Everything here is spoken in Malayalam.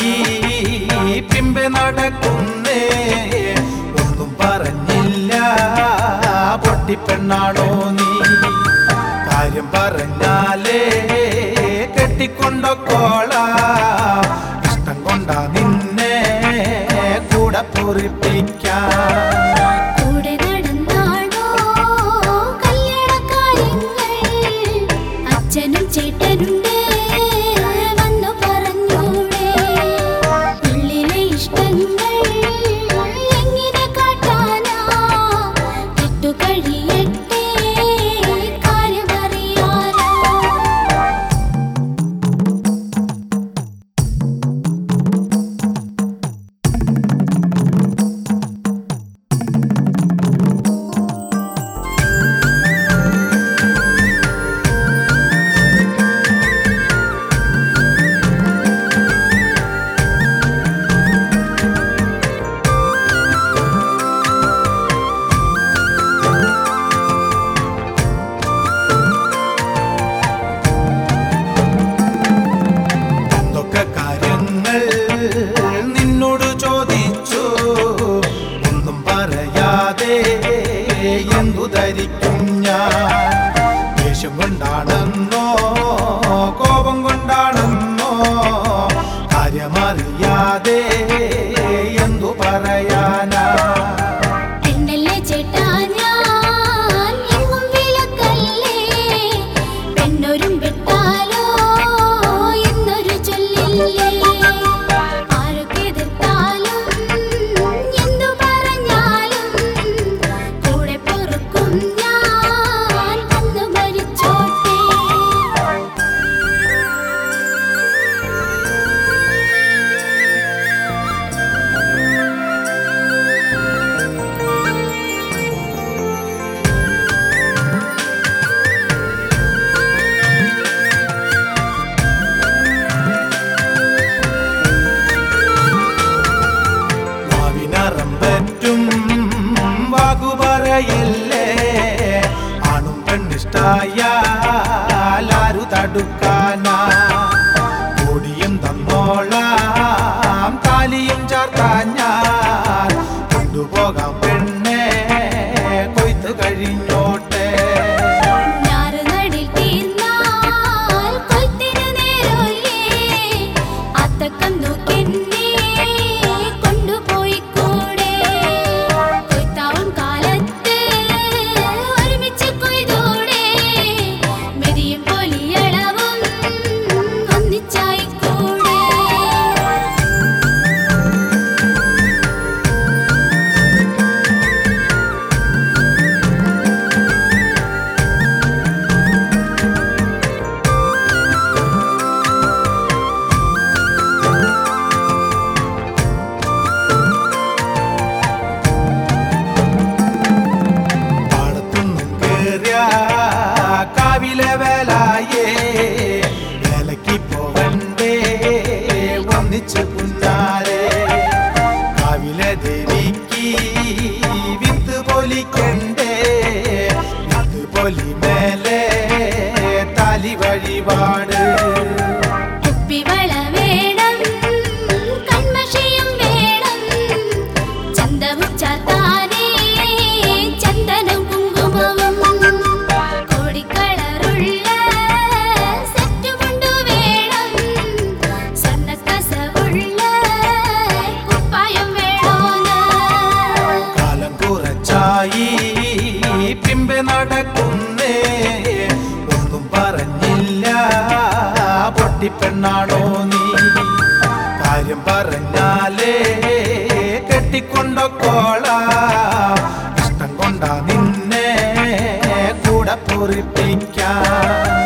ായി പിമ്പ നടക്കുന്നേ ഒന്നും പറഞ്ഞില്ല. പൊട്ടിപ്പെണ്ണാണോ നീ? കാര്യം പറഞ്ഞാലേ കെട്ടിക്കൊണ്ടോ കോള? ഇഷ്ടം കൊണ്ടാ നിന്നെ കൂടെ പൊറിപ്പ எந்துதரிக்க വാകു പറയല്ലേ ആണും പെണ്ണിഷ്ടായാൽ ആരു തടുക്കാനാ? വിത്ത് പൊലി മേലെ താലി വഴിപാട്. കുപ്പിവള വേണം കൺമഷിയും വേണം. ചന്തവും ചാത്താനേ ചന്ദനം കുങ്കുമവും. കോടിക്കളറുള്ള സെറ്റുമുണ്ടു വേണം. സ്വർണക്കസവുള്ള കുപ്പായം വേണോന്ന്. കാലം കുറച്ചായി പിമ്പെ നടക്കുന്നേ. ഒന്നും പറഞ്ഞില്ല. പൊട്ടിപ്പെണ്ണാണോ നീ? കാര്യം പറഞ്ഞാലേ കെട്ടിക്കൊണ്ടോക്കോള ഇഷ്ടം കൊണ്ടാ നിന്നെ കൂടെ പൊറിപ്പിക്കാൻ